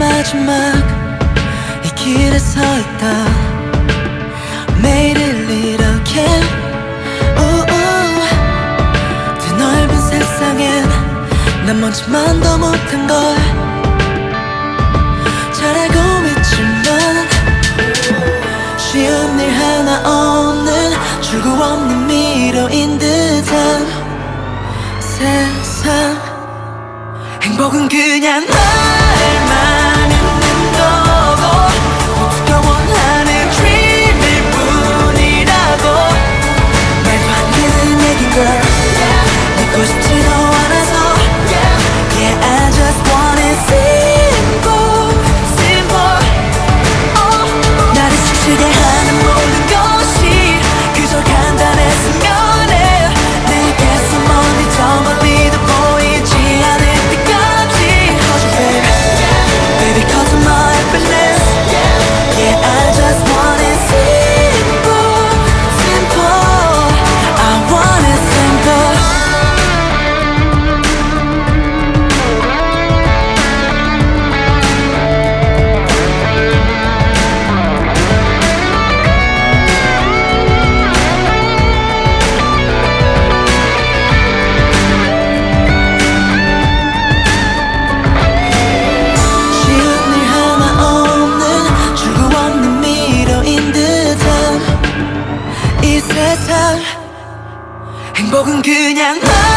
마지막 이 길에 서 있다. 매일을 이렇게 우우. 저 넓은 세상엔 난 뭔지만 더 못한 걸 잘 알고 있지만 쉬운 일 하나 없는 출구 없는 미로인 듯한 세상. 행복은 그냥 너 girl. 행복은 그냥 너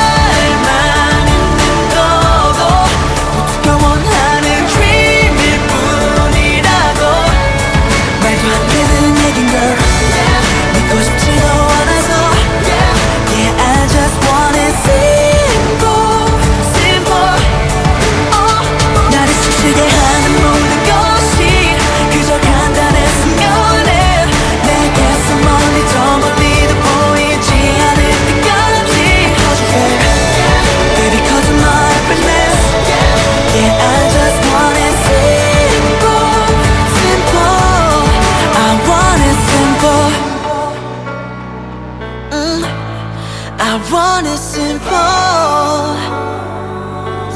I want it simple.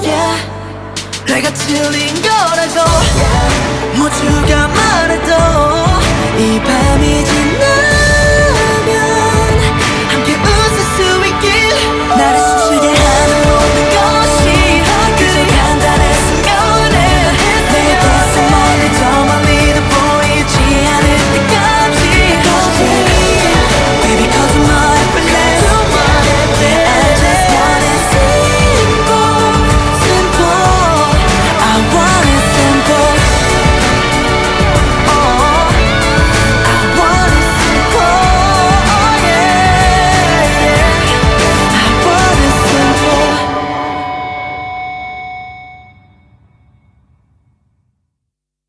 Yeah. 내가 틀린 거라도 모두가 뭐 말해도 이 밤이 지나